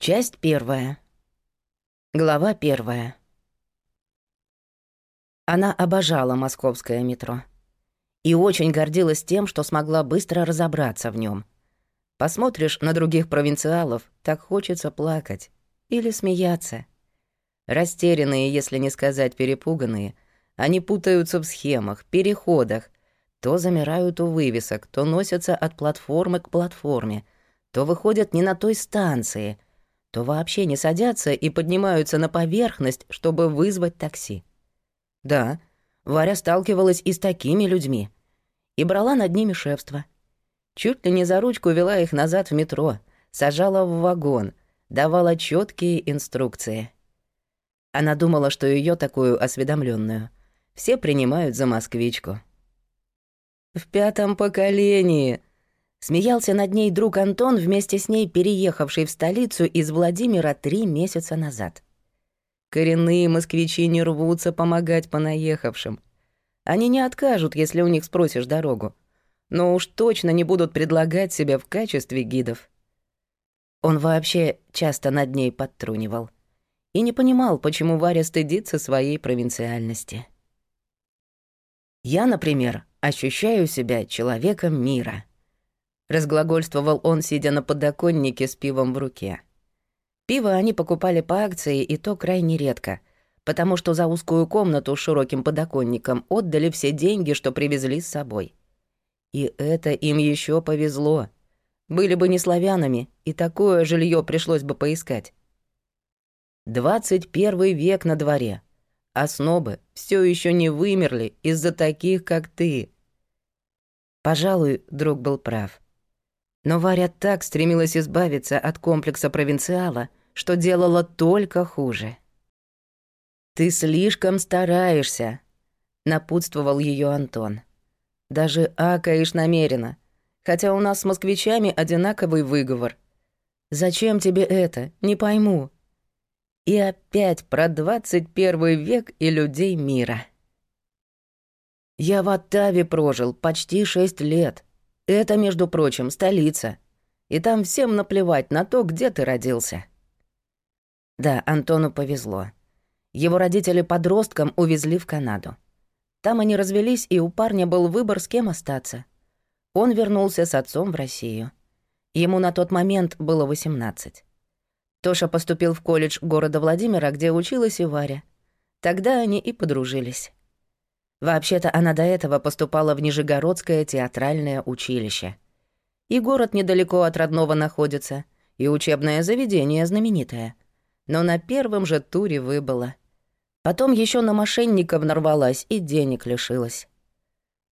Часть первая. Глава первая. Она обожала московское метро и очень гордилась тем, что смогла быстро разобраться в нем. Посмотришь на других провинциалов, так хочется плакать или смеяться. Растерянные, если не сказать перепуганные, они путаются в схемах, переходах, то замирают у вывесок, то носятся от платформы к платформе, то выходят не на той станции — то вообще не садятся и поднимаются на поверхность, чтобы вызвать такси. Да, Варя сталкивалась и с такими людьми. И брала над ними шефство. Чуть ли не за ручку вела их назад в метро, сажала в вагон, давала четкие инструкции. Она думала, что ее такую осведомленную все принимают за москвичку. «В пятом поколении», Смеялся над ней друг Антон, вместе с ней переехавший в столицу из Владимира три месяца назад. Коренные москвичи не рвутся помогать понаехавшим. Они не откажут, если у них спросишь дорогу. Но уж точно не будут предлагать себя в качестве гидов. Он вообще часто над ней подтрунивал. И не понимал, почему Варя стыдится своей провинциальности. «Я, например, ощущаю себя человеком мира», Разглагольствовал он, сидя на подоконнике с пивом в руке. Пиво они покупали по акции, и то крайне редко, потому что за узкую комнату с широким подоконником отдали все деньги, что привезли с собой. И это им еще повезло. Были бы не славянами, и такое жилье пришлось бы поискать. Двадцать первый век на дворе, а снобы все еще не вымерли из-за таких, как ты. Пожалуй, друг был прав. Но Варя так стремилась избавиться от комплекса провинциала, что делала только хуже. «Ты слишком стараешься», — напутствовал ее Антон. «Даже акаешь намеренно, хотя у нас с москвичами одинаковый выговор. Зачем тебе это? Не пойму». И опять про 21 век и людей мира. «Я в Оттаве прожил почти шесть лет», это, между прочим, столица. И там всем наплевать на то, где ты родился. Да, Антону повезло. Его родители подростком увезли в Канаду. Там они развелись, и у парня был выбор, с кем остаться. Он вернулся с отцом в Россию. Ему на тот момент было 18. Тоша поступил в колледж города Владимира, где училась и Варя. Тогда они и подружились. Вообще-то она до этого поступала в Нижегородское театральное училище. И город недалеко от родного находится, и учебное заведение знаменитое. Но на первом же туре выбыла. Потом еще на мошенников нарвалась и денег лишилась.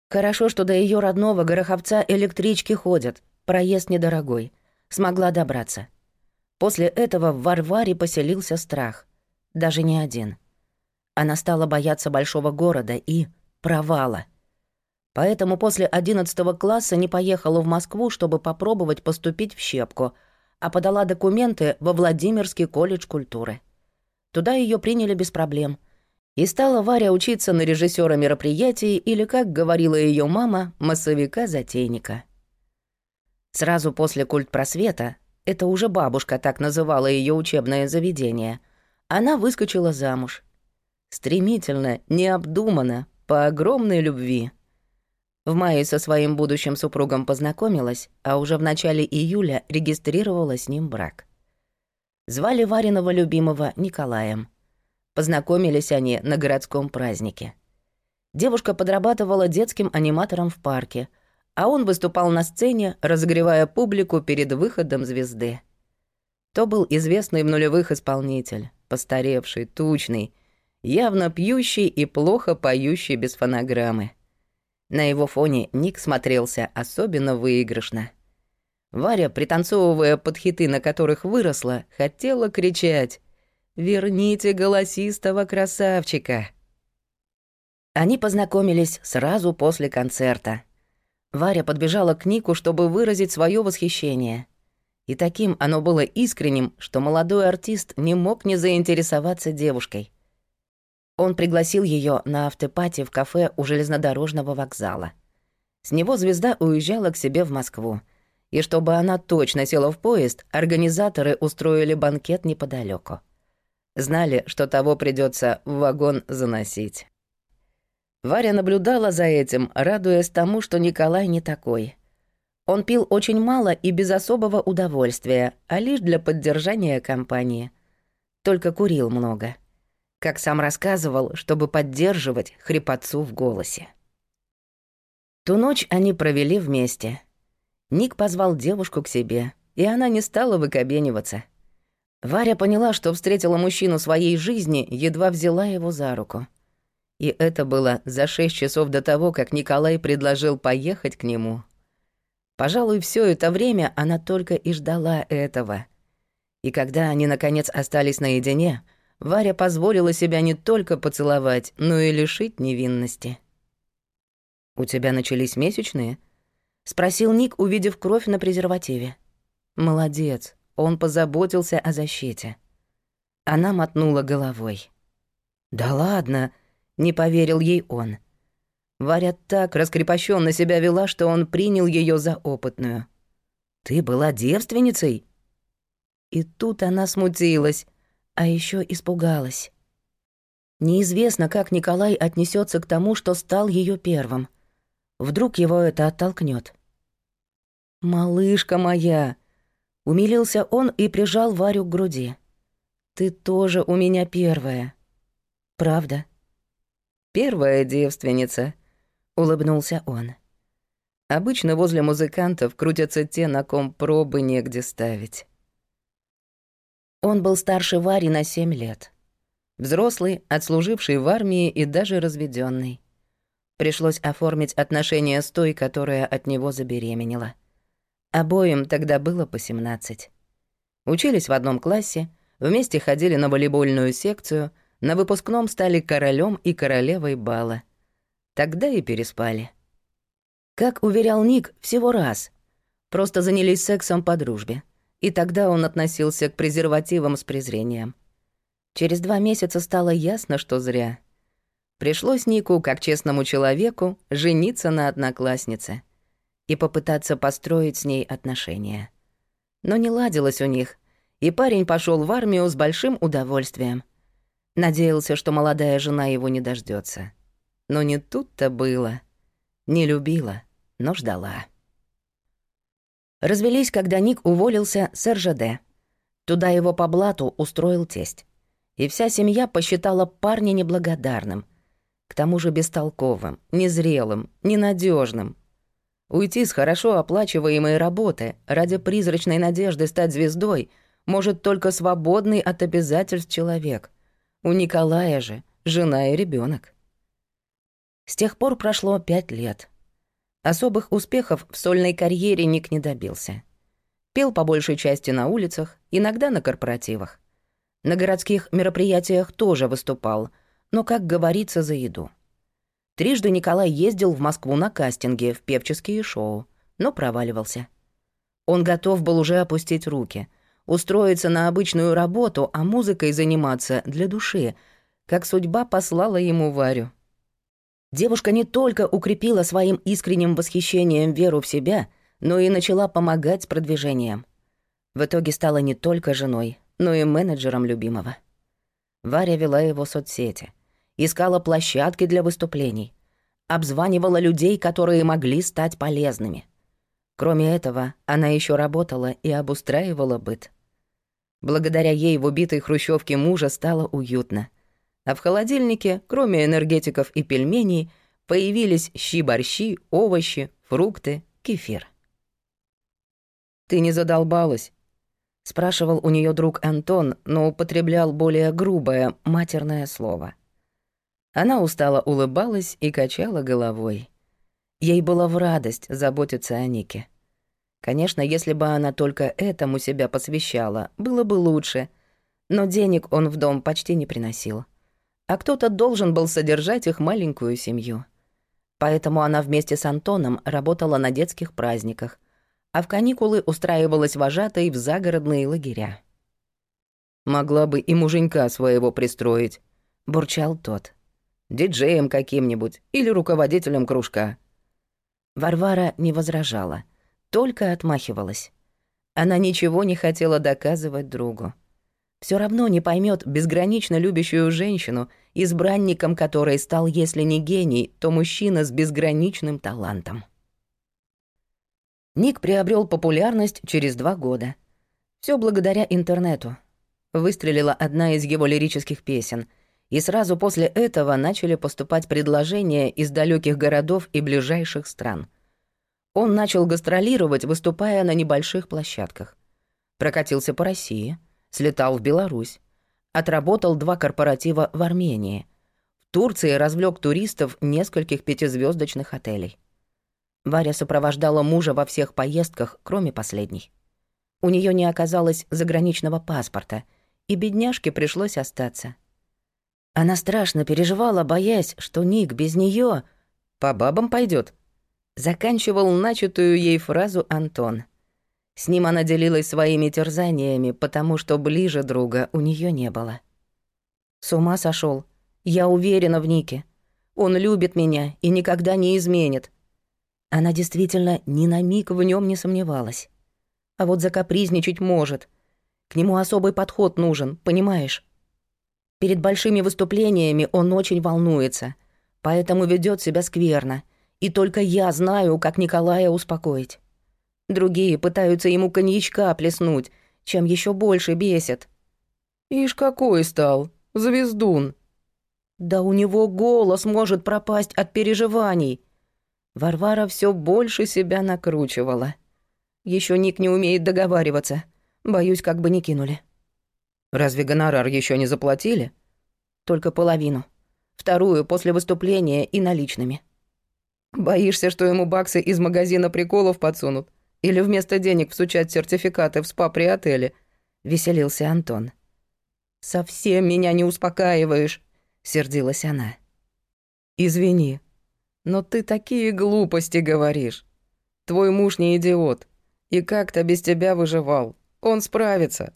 Хорошо, что до ее родного Гороховца электрички ходят, проезд недорогой. Смогла добраться. После этого в Варваре поселился страх. Даже не один — она стала бояться большого города и провала. Поэтому после 11 класса не поехала в Москву, чтобы попробовать поступить в Щепку, а подала документы во Владимирский колледж культуры. Туда ее приняли без проблем. И стала Варя учиться на режиссера мероприятий или, как говорила ее мама, массовика-затейника. Сразу после культпросвета, это уже бабушка так называла ее учебное заведение, она выскочила замуж Стремительно, необдуманно, по огромной любви. В мае со своим будущим супругом познакомилась, а уже в начале июля регистрировала с ним брак. Звали Вариного любимого Николаем. Познакомились они на городском празднике. Девушка подрабатывала детским аниматором в парке, а он выступал на сцене, разогревая публику перед выходом звезды. То был известный в нулевых исполнитель, постаревший, тучный, явно пьющий и плохо поющий без фонограммы. На его фоне Ник смотрелся особенно выигрышно. Варя, пританцовывая под хиты, на которых выросла, хотела кричать «Верните голосистого красавчика!». Они познакомились сразу после концерта. Варя подбежала к Нику, чтобы выразить свое восхищение. И таким оно было искренним, что молодой артист не мог не заинтересоваться девушкой. Он пригласил ее на автопати в кафе у железнодорожного вокзала. С него звезда уезжала к себе в Москву. И чтобы она точно села в поезд, организаторы устроили банкет неподалеку. Знали, что того придется в вагон заносить. Варя наблюдала за этим, радуясь тому, что Николай не такой. Он пил очень мало и без особого удовольствия, а лишь для поддержания компании. Только курил много. Как сам рассказывал, чтобы поддерживать хрипотцу в голосе. Ту ночь они провели вместе. Ник позвал девушку к себе, и она не стала выкобениваться. Варя поняла, что встретила мужчину своей жизни, едва взяла его за руку. И это было за шесть часов до того, как Николай предложил поехать к нему. Пожалуй, все это время она только и ждала этого. И когда они, наконец, остались наедине, Варя позволила себя не только поцеловать, но и лишить невинности. «У тебя начались месячные?» — спросил Ник, увидев кровь на презервативе. «Молодец, он позаботился о защите». Она мотнула головой. «Да ладно!» — не поверил ей он. Варя так раскрепощенно себя вела, что он принял ее за опытную. «Ты была девственницей?» И тут она смутилась, а еще испугалась. Неизвестно, как Николай отнесется к тому, что стал ее первым. Вдруг его это оттолкнет. «Малышка моя!» — умилился он и прижал Варю к груди. «Ты тоже у меня первая. Правда?» «Первая девственница», — улыбнулся он. «Обычно возле музыкантов крутятся те, на ком пробы негде ставить». Он был старше Вари на семь лет. Взрослый, отслуживший в армии и даже разведенный. Пришлось оформить отношения с той, которая от него забеременела. Обоим тогда было по 17. Учились в одном классе, вместе ходили на волейбольную секцию, на выпускном стали королем и королевой бала. Тогда и переспали. Как уверял Ник, всего раз. Просто занялись сексом по дружбе. И тогда он относился к презервативам с презрением. Через два месяца стало ясно, что зря — Пришлось Нику, как честному человеку, жениться на однокласснице и попытаться построить с ней отношения. Но не ладилось у них, и парень пошел в армию с большим удовольствием. Надеялся, что молодая жена его не дождется. Но не тут-то было. Не любила, но ждала. Развелись, когда Ник уволился с РЖД. Туда его по блату устроил тесть. И вся семья посчитала парня неблагодарным — к тому же бестолковым, незрелым, ненадежным. Уйти с хорошо оплачиваемой работы ради призрачной надежды стать звездой может только свободный от обязательств человек. У Николая же жена и ребенок. С тех пор прошло пять лет. Особых успехов в сольной карьере Ник не добился. Пел по большей части на улицах, иногда на корпоративах. На городских мероприятиях тоже выступал — но, как говорится, за еду. Трижды Николай ездил в Москву на кастинге в певческие шоу, но проваливался. Он готов был уже опустить руки, устроиться на обычную работу, а музыкой заниматься для души, как судьба послала ему Варю. Девушка не только укрепила своим искренним восхищением веру в себя, но и начала помогать с продвижением. В итоге стала не только женой, но и менеджером любимого. Варя вела его соцсети, искала площадки для выступлений, обзванивала людей, которые могли стать полезными. Кроме этого, она еще работала и обустраивала быт. Благодаря ей в убитой хрущевке мужа стало уютно. А в холодильнике, кроме энергетиков и пельменей, появились щи-борщи, овощи, фрукты, кефир. «Ты не задолбалась?» Спрашивал у нее друг Антон, но употреблял более грубое, матерное слово. Она устало улыбалась и качала головой. Ей было в радость заботиться о Нике. Конечно, если бы она только этому себя посвящала, было бы лучше. Но денег он в дом почти не приносил. А кто-то должен был содержать их маленькую семью. Поэтому она вместе с Антоном работала на детских праздниках, а в каникулы устраивалась вожатой в загородные лагеря. «Могла бы и муженька своего пристроить», — бурчал тот. «Диджеем каким-нибудь или руководителем кружка». Варвара не возражала, только отмахивалась. Она ничего не хотела доказывать другу. Все равно не поймет безгранично любящую женщину, избранником которой стал, если не гений, то мужчина с безграничным талантом. Ник приобрел популярность через два года. Все благодаря интернету. Выстрелила одна из его лирических песен, и сразу после этого начали поступать предложения из далеких городов и ближайших стран. Он начал гастролировать, выступая на небольших площадках. Прокатился по России, слетал в Беларусь, отработал два корпоратива в Армении. В Турции развлек туристов нескольких пятизвездочных отелей. Варя сопровождала мужа во всех поездках, кроме последней. У нее не оказалось заграничного паспорта, и бедняжке пришлось остаться. Она страшно переживала, боясь, что Ник без нее по бабам пойдет. Заканчивал начатую ей фразу Антон. С ним она делилась своими терзаниями, потому что ближе друга у нее не было. С ума сошел. Я уверена в Нике. Он любит меня и никогда не изменит. Она действительно ни на миг в нем не сомневалась. А вот закапризничать может. К нему особый подход нужен, понимаешь? Перед большими выступлениями он очень волнуется, поэтому ведет себя скверно. И только я знаю, как Николая успокоить. Другие пытаются ему коньячка плеснуть, чем еще больше бесит. «Ишь, какой стал! Звездун!» «Да у него голос может пропасть от переживаний!» Варвара все больше себя накручивала. Еще Ник не умеет договариваться. Боюсь, как бы не кинули. Разве гонорар еще не заплатили? Только половину. Вторую после выступления и наличными. Боишься, что ему баксы из магазина приколов подсунут? Или вместо денег всучать сертификаты в спа при отеле? Веселился Антон. Совсем меня не успокаиваешь, сердилась она. Извини, но ты такие глупости говоришь. Твой муж не идиот. И как-то без тебя выживал. Он справится».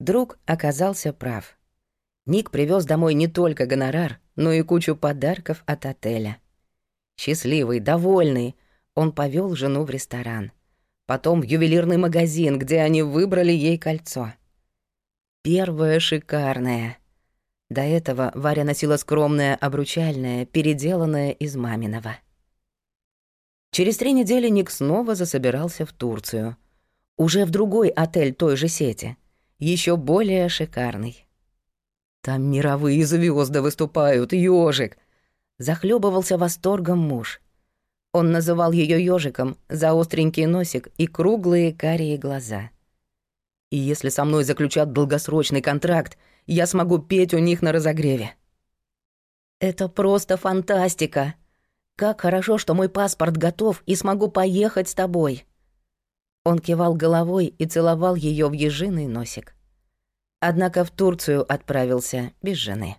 Друг оказался прав. Ник привез домой не только гонорар, но и кучу подарков от отеля. Счастливый, довольный, он повел жену в ресторан. Потом в ювелирный магазин, где они выбрали ей кольцо. Первое шикарное — до этого Варя носила скромное обручальное, переделанное из маминого. Через три недели Ник снова засобирался в Турцию. Уже в другой отель той же сети. еще более шикарный. Там мировые звезды выступают, ёжик. Захлебывался восторгом муж. Он называл ее ёжиком за остренький носик и круглые карие глаза. И если со мной заключат долгосрочный контракт, я смогу петь у них на разогреве. Это просто фантастика. Как хорошо, что мой паспорт готов и смогу поехать с тобой. Он кивал головой и целовал ее в ежиный носик. Однако в Турцию отправился без жены.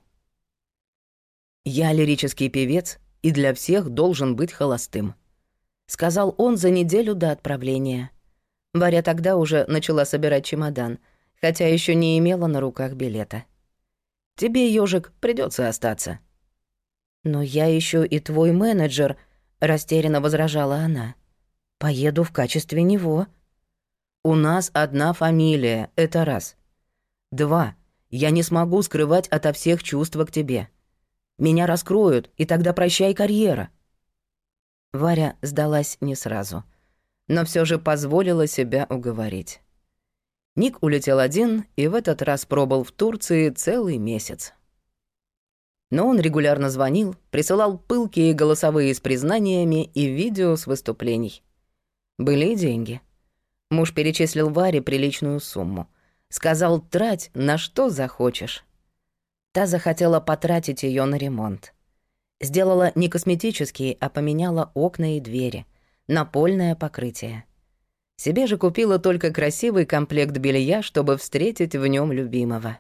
«Я лирический певец и для всех должен быть холостым», — сказал он за неделю до отправления. Варя тогда уже начала собирать чемодан — хотя еще не имела на руках билета. «Тебе, ежик, придется остаться». «Но я еще и твой менеджер», — растерянно возражала она. «Поеду в качестве него». «У нас одна фамилия, это раз. Два, я не смогу скрывать ото всех чувства к тебе. Меня раскроют, и тогда прощай карьера». Варя сдалась не сразу, но все же позволила себя уговорить. Ник улетел один и в этот раз пробыл в Турции целый месяц. Но он регулярно звонил, присылал пылкие голосовые с признаниями и видео с выступлений. Были и деньги. Муж перечислил Варе приличную сумму. Сказал, трать на что захочешь. Та захотела потратить ее на ремонт. Сделала не косметические, а поменяла окна и двери, напольное покрытие. Себе же купила только красивый комплект белья, чтобы встретить в нем любимого.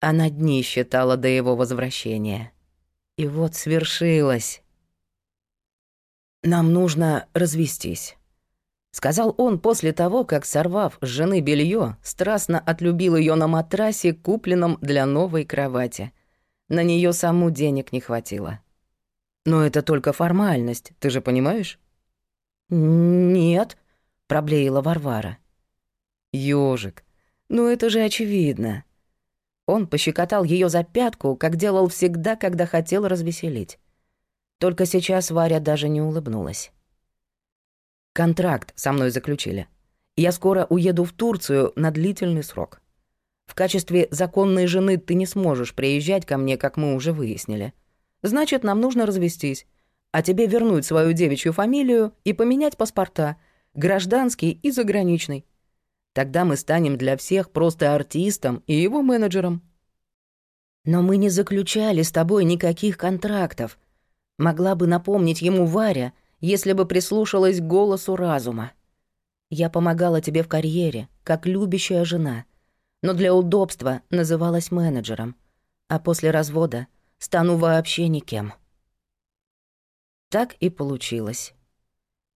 Она дни считала до его возвращения. И вот свершилось. «Нам нужно развестись», — сказал он после того, как, сорвав с жены белье, страстно отлюбил ее на матрасе, купленном для новой кровати. На нее саму денег не хватило. «Но это только формальность, ты же понимаешь?» «Нет», — проблеяла Варвара. «Ёжик, ну это же очевидно». Он пощекотал ее за пятку, как делал всегда, когда хотел развеселить. Только сейчас Варя даже не улыбнулась. «Контракт со мной заключили. Я скоро уеду в Турцию на длительный срок. В качестве законной жены ты не сможешь приезжать ко мне, как мы уже выяснили. Значит, нам нужно развестись, а тебе вернуть свою девичью фамилию и поменять паспорта, гражданский и заграничный. Тогда мы станем для всех просто артистом и его менеджером. Но мы не заключали с тобой никаких контрактов. Могла бы напомнить ему Варя, если бы прислушалась к голосу разума. Я помогала тебе в карьере, как любящая жена, но для удобства называлась менеджером, а после развода стану вообще никем. Так и получилось.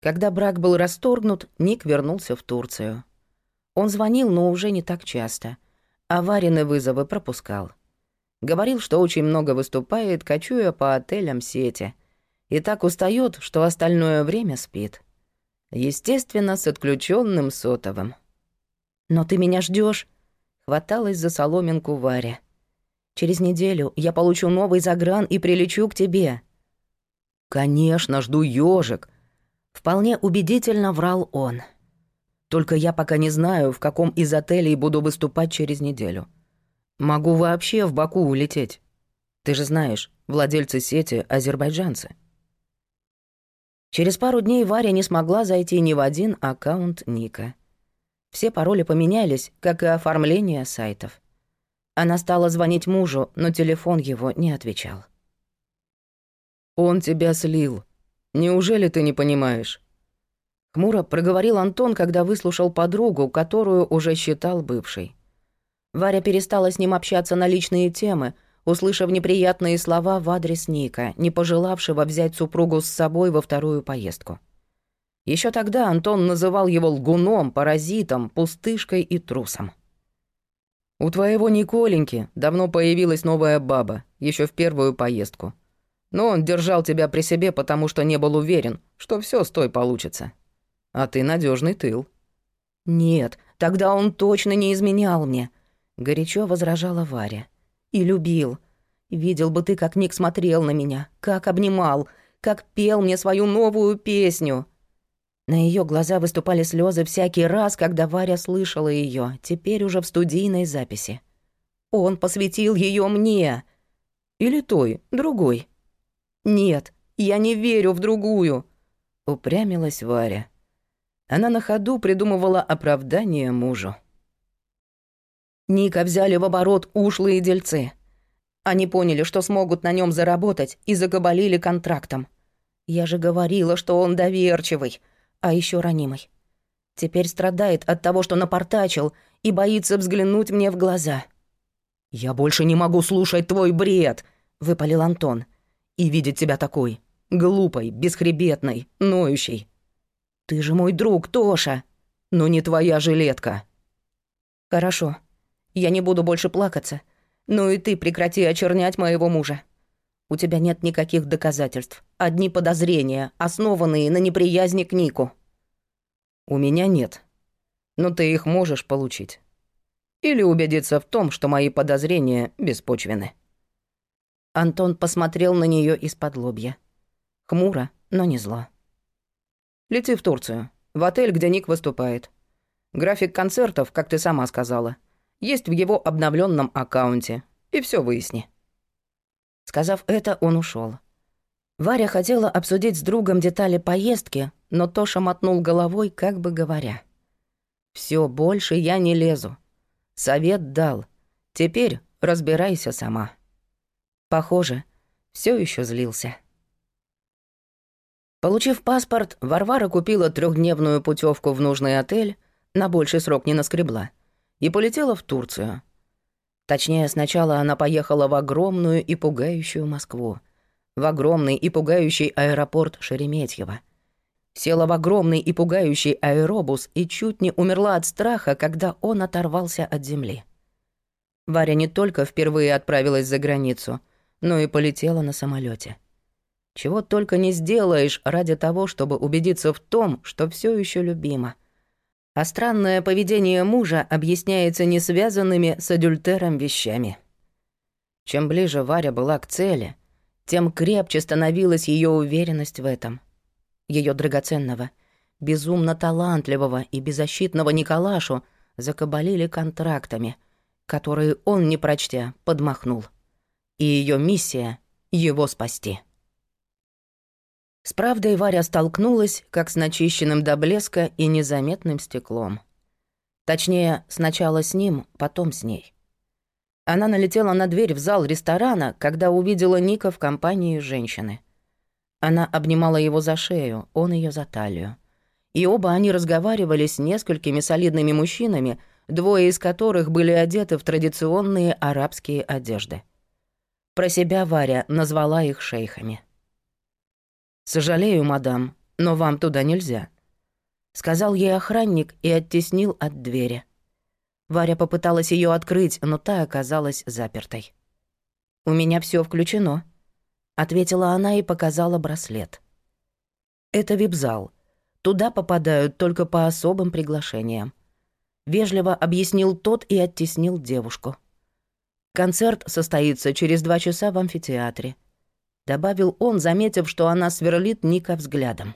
Когда брак был расторгнут, Ник вернулся в Турцию. Он звонил, но уже не так часто. Аварины вызовы пропускал. Говорил, что очень много выступает, кочуя по отелям сети. И так устает, что остальное время спит. Естественно, с отключенным сотовым. «Но ты меня ждешь? хваталась за соломинку Варя. «Через неделю я получу новый загран и прилечу к тебе». «Конечно, жду ежик. Вполне убедительно врал он. Только я пока не знаю, в каком из отелей буду выступать через неделю. Могу вообще в Баку улететь. Ты же знаешь, владельцы сети — азербайджанцы. Через пару дней Варя не смогла зайти ни в один аккаунт Ника. Все пароли поменялись, как и оформление сайтов. Она стала звонить мужу, но телефон его не отвечал. «Он тебя слил. Неужели ты не понимаешь? Хмуро проговорил Антон, когда выслушал подругу, которую уже считал бывшей. Варя перестала с ним общаться на личные темы, услышав неприятные слова в адрес Ника, не пожелавшего взять супругу с собой во вторую поездку. Еще тогда Антон называл его лгуном, паразитом, пустышкой и трусом. «У твоего Николеньки давно появилась новая баба, еще в первую поездку. Но он держал тебя при себе, потому что не был уверен, что все с той получится. А ты надежный тыл». «Нет, тогда он точно не изменял мне», — горячо возражала Варя. «И любил. Видел бы ты, как Ник смотрел на меня, как обнимал, как пел мне свою новую песню». На ее глаза выступали слезы всякий раз, когда Варя слышала ее, теперь уже в студийной записи. Он посвятил ее мне. Или той, другой. Нет, я не верю в другую. Упрямилась Варя. Она на ходу придумывала оправдание мужу. Ника взяли в оборот ушлые дельцы. Они поняли, что смогут на нем заработать, и закабалили контрактом. Я же говорила, что он доверчивый, а еще ранимый. Теперь страдает от того, что напортачил, и боится взглянуть мне в глаза. «Я больше не могу слушать твой бред», — выпалил Антон. «И видеть тебя такой, глупой, бесхребетной, ноющей. Ты же мой друг, Тоша, но не твоя жилетка. Хорошо. Я не буду больше плакаться. Ну и ты прекрати очернять моего мужа. У тебя нет никаких доказательств. Одни подозрения, основанные на неприязни к Нику. У меня нет. Но ты их можешь получить. Или убедиться в том, что мои подозрения беспочвены. Антон посмотрел на нее из-под лобья. Хмуро, но не зло. Лети в Турцию, в отель, где Ник выступает. График концертов, как ты сама сказала, есть в его обновленном аккаунте. И все выясни». Сказав это, он ушел. Варя хотела обсудить с другом детали поездки, но Тоша мотнул головой, как бы говоря. Все больше я не лезу. Совет дал. Теперь разбирайся сама». Похоже, все еще злился. Получив паспорт, Варвара купила трехдневную путевку в нужный отель, на больший срок не наскребла, и полетела в Турцию. Точнее, сначала она поехала в огромную и пугающую Москву, в огромный и пугающий аэропорт Шереметьево. Села в огромный и пугающий аэробус и чуть не умерла от страха, когда он оторвался от земли. Варя не только впервые отправилась за границу, но и полетела на самолете. Чего только не сделаешь ради того, чтобы убедиться в том, что все еще любимо. А странное поведение мужа объясняется не связанными с адюльтером вещами. Чем ближе Варя была к цели, тем крепче становилась ее уверенность в этом. Ее драгоценного, безумно талантливого и беззащитного Николашу закабалили контрактами, которые он, не прочтя, подмахнул. И ее миссия — его спасти. С правдой Варя столкнулась, как с начищенным до блеска и незаметным стеклом. Точнее, сначала с ним, потом с ней. Она налетела на дверь в зал ресторана, когда увидела Ника в компании женщины. Она обнимала его за шею, он ее за талию. И оба они разговаривали с несколькими солидными мужчинами, двое из которых были одеты в традиционные арабские одежды. Про себя Варя назвала их шейхами. «Сожалею, мадам, но вам туда нельзя», — сказал ей охранник и оттеснил от двери. Варя попыталась ее открыть, но та оказалась запертой. «У меня все включено», — ответила она и показала браслет. «Это вип-зал. Туда попадают только по особым приглашениям». Вежливо объяснил тот и оттеснил девушку. «Концерт состоится через два часа в амфитеатре», — добавил он, заметив, что она сверлит Ника взглядом.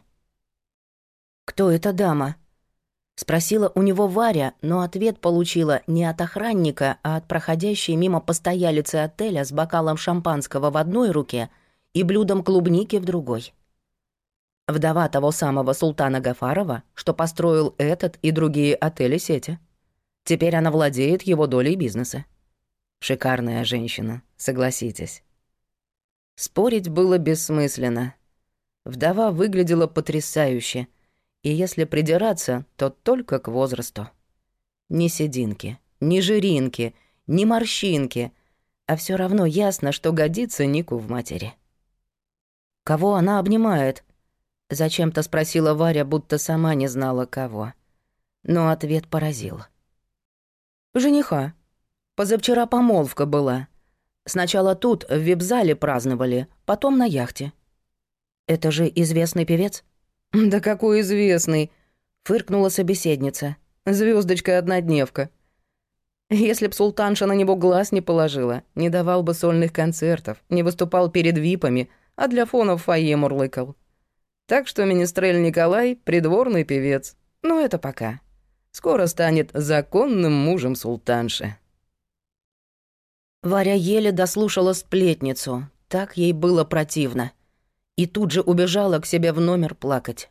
«Кто эта дама?» Спросила у него Варя, но ответ получила не от охранника, а от проходящей мимо постоялицы отеля с бокалом шампанского в одной руке и блюдом клубники в другой. Вдова того самого султана Гафарова, что построил этот и другие отели сети. Теперь она владеет его долей бизнеса. Шикарная женщина, согласитесь. Спорить было бессмысленно. Вдова выглядела потрясающе — и если придираться, то только к возрасту. Ни сединки, ни жиринки, ни морщинки, а все равно ясно, что годится Нику в матери. «Кого она обнимает?» — зачем-то спросила Варя, будто сама не знала кого. Но ответ поразил. «Жениха. Позавчера помолвка была. Сначала тут, в вип-зале праздновали, потом на яхте. Это же известный певец?» «Да какой известный!» — фыркнула собеседница. Звездочка однодневка. Если б султанша на него глаз не положила, не давал бы сольных концертов, не выступал перед випами, а для фона в фойе мурлыкал. Так что министрель Николай — придворный певец. Но это пока. Скоро станет законным мужем султанши. Варя еле дослушала сплетницу. Так ей было противно и тут же убежала к себе в номер плакать.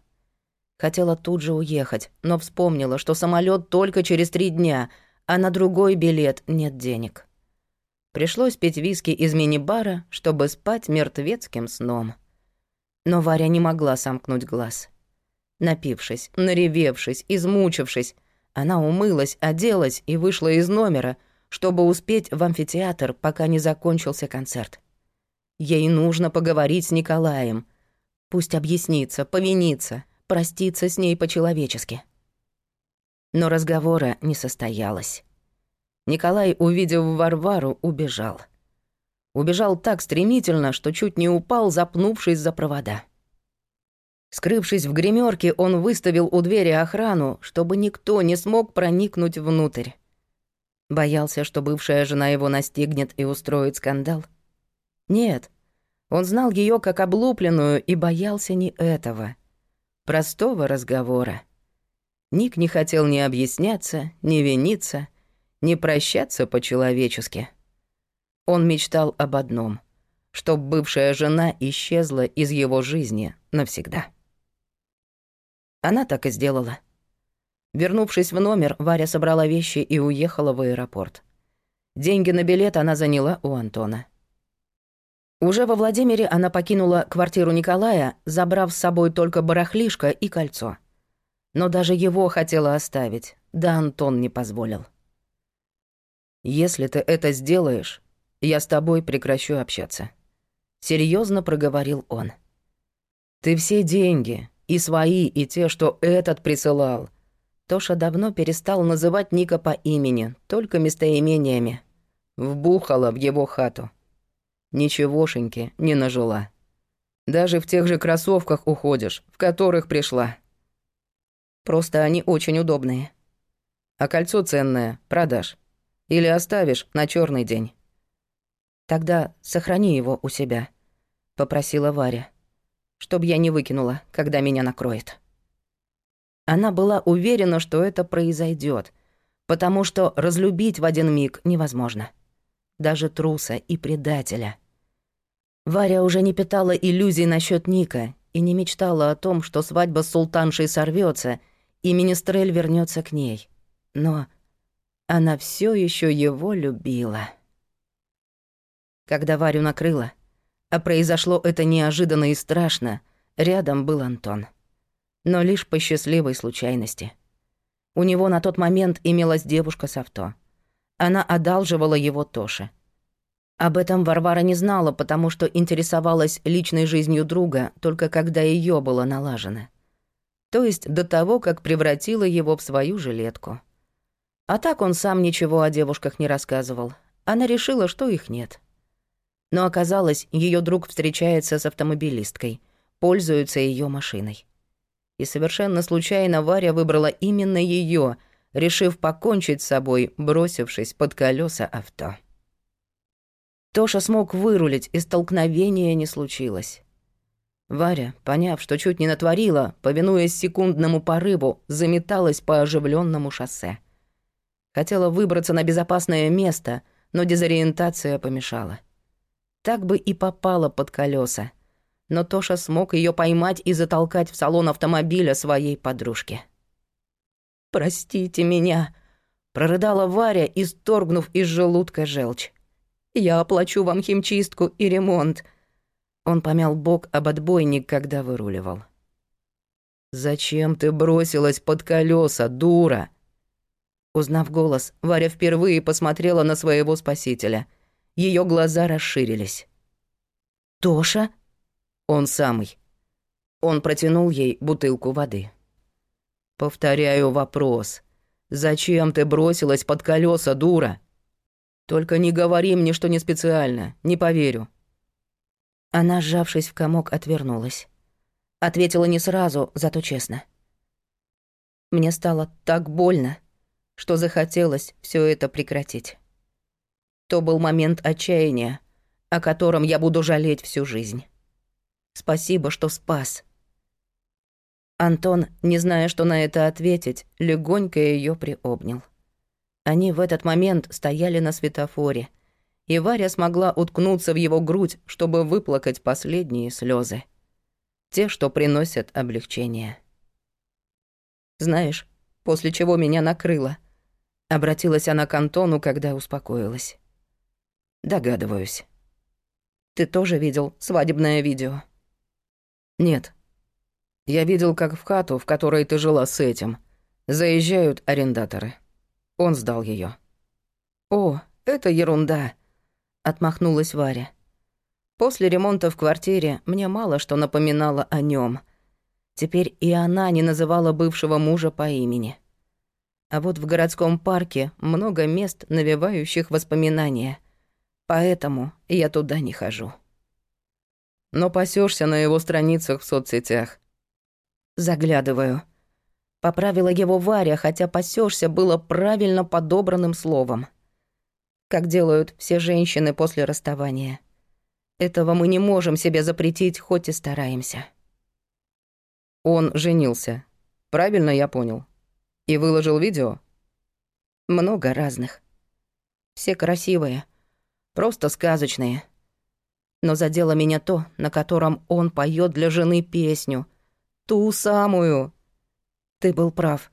Хотела тут же уехать, но вспомнила, что самолет только через три дня, а на другой билет нет денег. Пришлось пить виски из мини-бара, чтобы спать мертвецким сном. Но Варя не могла сомкнуть глаз. Напившись, наревевшись, измучившись, она умылась, оделась и вышла из номера, чтобы успеть в амфитеатр, пока не закончился концерт. Ей нужно поговорить с Николаем. Пусть объяснится, повинится, простится с ней по-человечески. Но разговора не состоялось. Николай, увидев Варвару, убежал. Убежал так стремительно, что чуть не упал, запнувшись за провода. Скрывшись в гримерке, он выставил у двери охрану, чтобы никто не смог проникнуть внутрь. Боялся, что бывшая жена его настигнет и устроит скандал. Нет, он знал ее как облупленную и боялся не этого. Простого разговора. Ник не хотел ни объясняться, ни виниться, ни прощаться по-человечески. Он мечтал об одном — чтоб бывшая жена исчезла из его жизни навсегда. Она так и сделала. Вернувшись в номер, Варя собрала вещи и уехала в аэропорт. Деньги на билет она заняла у Антона. Уже во Владимире она покинула квартиру Николая, забрав с собой только барахлишко и кольцо. Но даже его хотела оставить, да Антон не позволил. «Если ты это сделаешь, я с тобой прекращу общаться», — серьезно проговорил он. «Ты все деньги, и свои, и те, что этот присылал». Тоша давно перестал называть Ника по имени, только местоимениями. Вбухала в его хату. Ничегошеньки не нажила. Даже в тех же кроссовках уходишь, в которых пришла. Просто они очень удобные. А кольцо ценное, продашь. Или оставишь на черный день. Тогда сохрани его у себя, попросила Варя. Чтоб я не выкинула, когда меня накроет. Она была уверена, что это произойдет, потому что разлюбить в один миг невозможно. Даже труса и предателя. Варя уже не питала иллюзий насчет Ника и не мечтала о том, что свадьба с султаншей сорвется и Министрель вернется к ней. Но она все еще его любила. Когда Варю накрыло, а произошло это неожиданно и страшно, рядом был Антон. Но лишь по счастливой случайности. У него на тот момент имелась девушка с авто. Она одалживала его Тоше. Об этом Варвара не знала, потому что интересовалась личной жизнью друга только когда ее было налажено. То есть до того, как превратила его в свою жилетку. А так он сам ничего о девушках не рассказывал. Она решила, что их нет. Но оказалось, ее друг встречается с автомобилисткой, пользуется ее машиной. И совершенно случайно Варя выбрала именно ее, решив покончить с собой, бросившись под колеса авто. Тоша смог вырулить, и столкновения не случилось. Варя, поняв, что чуть не натворила, повинуясь секундному порыву, заметалась по оживленному шоссе. Хотела выбраться на безопасное место, но дезориентация помешала. Так бы и попала под колеса, но Тоша смог ее поймать и затолкать в салон автомобиля своей подружки. «Простите меня», — прорыдала Варя, исторгнув из желудка желчь. «Я оплачу вам химчистку и ремонт», он помял бок об отбойник, когда выруливал. «Зачем ты бросилась под колеса, дура?» Узнав голос, Варя впервые посмотрела на своего спасителя. Ее глаза расширились. «Тоша?» «Он самый». Он протянул ей бутылку воды. «Повторяю вопрос. Зачем ты бросилась под колеса, дура?» «Только не говори мне, что не специально, не поверю. Она, сжавшись в комок, отвернулась. Ответила не сразу, зато честно. Мне стало так больно, что захотелось все это прекратить. То был момент отчаяния, о котором я буду жалеть всю жизнь. Спасибо, что спас. Антон, не зная, что на это ответить, легонько ее приобнял. Они в этот момент стояли на светофоре — и Варя смогла уткнуться в его грудь, чтобы выплакать последние слезы. Те, что приносят облегчение. «Знаешь, после чего меня накрыло?» Обратилась она к Антону, когда успокоилась. «Догадываюсь. Ты тоже видел свадебное видео?» «Нет. Я видел, как в хату, в которой ты жила с этим, заезжают арендаторы. Он сдал ее. «О, это ерунда», отмахнулась Варя. После ремонта в квартире мне мало что напоминало о нем. Теперь и она не называла бывшего мужа по имени. А вот в городском парке много мест, навевающих воспоминания. Поэтому я туда не хожу. Но пасешься на его страницах в соцсетях. Заглядываю. Поправила его Варя, хотя пасешься было правильно подобранным словом как делают все женщины после расставания. Этого мы не можем себе запретить, хоть и стараемся. Он женился. Правильно я понял? И выложил видео? Много разных. Все красивые, просто сказочные. Но задело меня то, на котором он поет для жены песню. Ту самую. Ты был прав.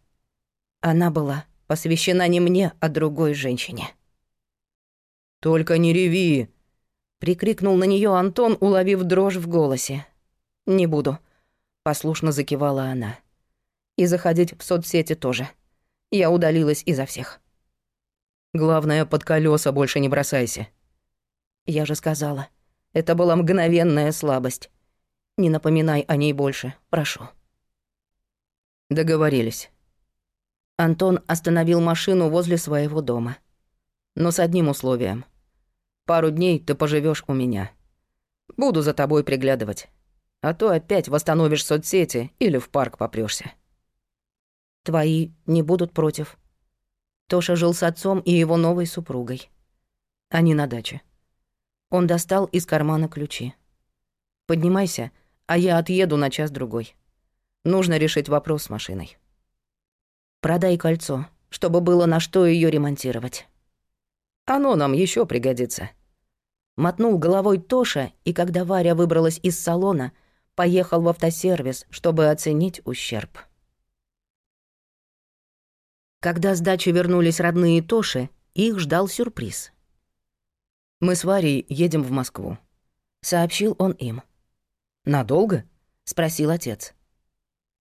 Она была посвящена не мне, а другой женщине. «Только не реви!» — прикрикнул на нее Антон, уловив дрожь в голосе. «Не буду», — послушно закивала она. «И заходить в соцсети тоже. Я удалилась изо всех». «Главное, под колеса больше не бросайся». «Я же сказала, это была мгновенная слабость. Не напоминай о ней больше, прошу». Договорились. Антон остановил машину возле своего дома. Но с одним условием. Пару дней ты поживешь у меня. Буду за тобой приглядывать. А то опять восстановишь соцсети или в парк попрёшься. Твои не будут против. Тоша жил с отцом и его новой супругой. Они на даче. Он достал из кармана ключи. Поднимайся, а я отъеду на час-другой. Нужно решить вопрос с машиной. Продай кольцо, чтобы было на что ее ремонтировать. Оно нам еще пригодится. Мотнул головой Тоша, и когда Варя выбралась из салона, поехал в автосервис, чтобы оценить ущерб. Когда с дачи вернулись родные Тоши, их ждал сюрприз. «Мы с Варей едем в Москву», — сообщил он им. «Надолго?» — спросил отец.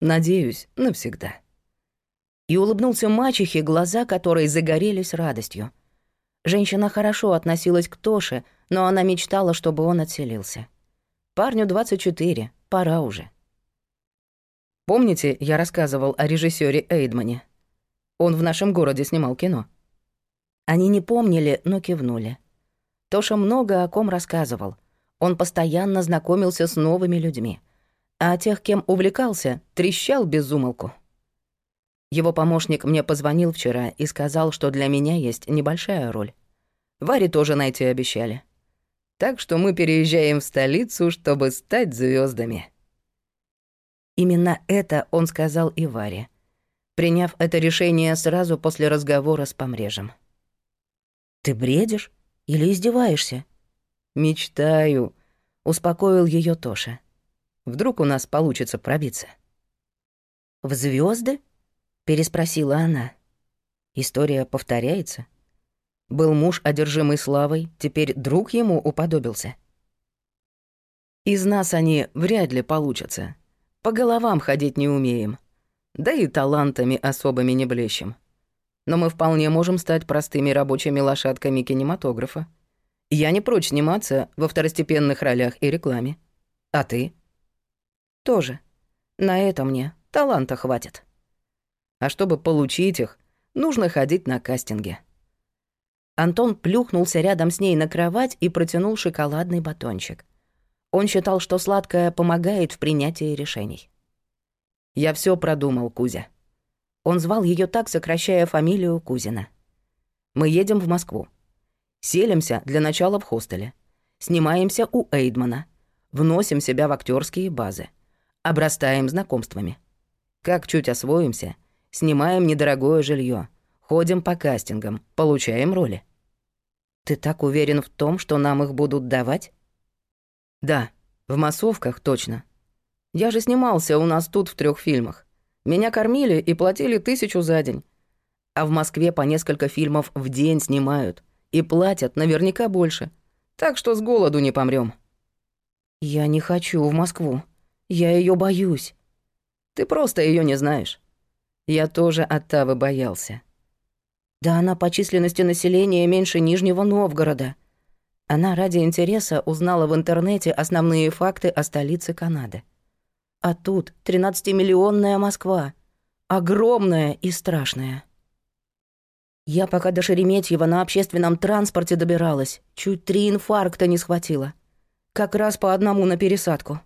«Надеюсь, навсегда» и улыбнулся мачехе, глаза которой загорелись радостью. Женщина хорошо относилась к Тоше, но она мечтала, чтобы он отселился. Парню 24, пора уже. Помните, я рассказывал о режиссёре Эйдмане? Он в нашем городе снимал кино. Они не помнили, но кивнули. Тоша много о ком рассказывал. Он постоянно знакомился с новыми людьми. А тех, кем увлекался, трещал без умолку. Его помощник мне позвонил вчера и сказал, что для меня есть небольшая роль. Варе тоже найти обещали. Так что мы переезжаем в столицу, чтобы стать звездами. Именно это он сказал и Варе, приняв это решение сразу после разговора с помрежем. «Ты бредишь или издеваешься?» «Мечтаю», — успокоил ее Тоша. «Вдруг у нас получится пробиться». «В звезды? переспросила она. История повторяется. Был муж, одержимый славой, теперь друг ему уподобился. Из нас они вряд ли получатся. По головам ходить не умеем. Да и талантами особыми не блещем. Но мы вполне можем стать простыми рабочими лошадками кинематографа. Я не прочь сниматься во второстепенных ролях и рекламе. А ты? Тоже. На это мне таланта хватит а чтобы получить их, нужно ходить на кастинги. Антон плюхнулся рядом с ней на кровать и протянул шоколадный батончик. Он считал, что сладкое помогает в принятии решений. «Я все продумал, Кузя». Он звал ее так, сокращая фамилию Кузина. «Мы едем в Москву. Селимся для начала в хостеле. Снимаемся у Эйдмана. Вносим себя в актерские базы. Обрастаем знакомствами. Как чуть освоимся — Снимаем недорогое жилье, ходим по кастингам, получаем роли. Ты так уверен в том, что нам их будут давать? Да, в массовках точно. Я же снимался у нас тут в трех фильмах. Меня кормили и платили тысячу за день. А в Москве по несколько фильмов в день снимают. И платят наверняка больше. Так что с голоду не помрем. Я не хочу в Москву. Я ее боюсь. Ты просто ее не знаешь. Я тоже Оттавы боялся. Да она по численности населения меньше Нижнего Новгорода. Она ради интереса узнала в интернете основные факты о столице Канады. А тут 13-миллионная Москва. Огромная и страшная. Я пока до Шереметьева на общественном транспорте добиралась, чуть три инфаркта не схватила. Как раз по одному на пересадку.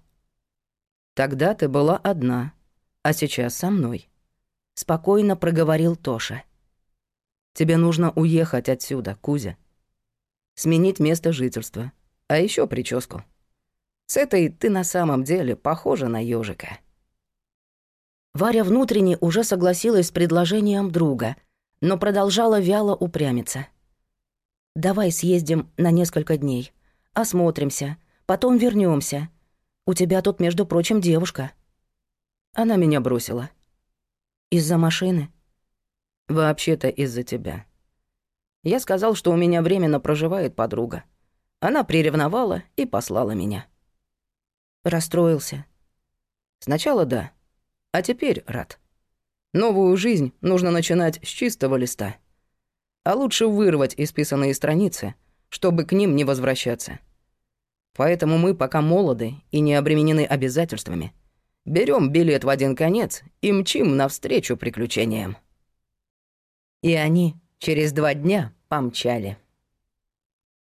Тогда ты была одна, а сейчас со мной спокойно проговорил Тоша. Тебе нужно уехать отсюда, Кузя. Сменить место жительства, а еще прическу. С этой ты на самом деле похожа на ежика. Варя внутренне уже согласилась с предложением друга, но продолжала вяло упрямиться. «Давай съездим на несколько дней, осмотримся, потом вернемся. У тебя тут, между прочим, девушка». Она меня бросила. Из-за машины? Вообще-то из-за тебя. Я сказал, что у меня временно проживает подруга. Она приревновала и послала меня. Расстроился. Сначала да, а теперь рад. Новую жизнь нужно начинать с чистого листа. А лучше вырвать исписанные страницы, чтобы к ним не возвращаться. Поэтому мы пока молоды и не обременены обязательствами — Берем билет в один конец и мчим навстречу приключениям. И они через два дня помчали.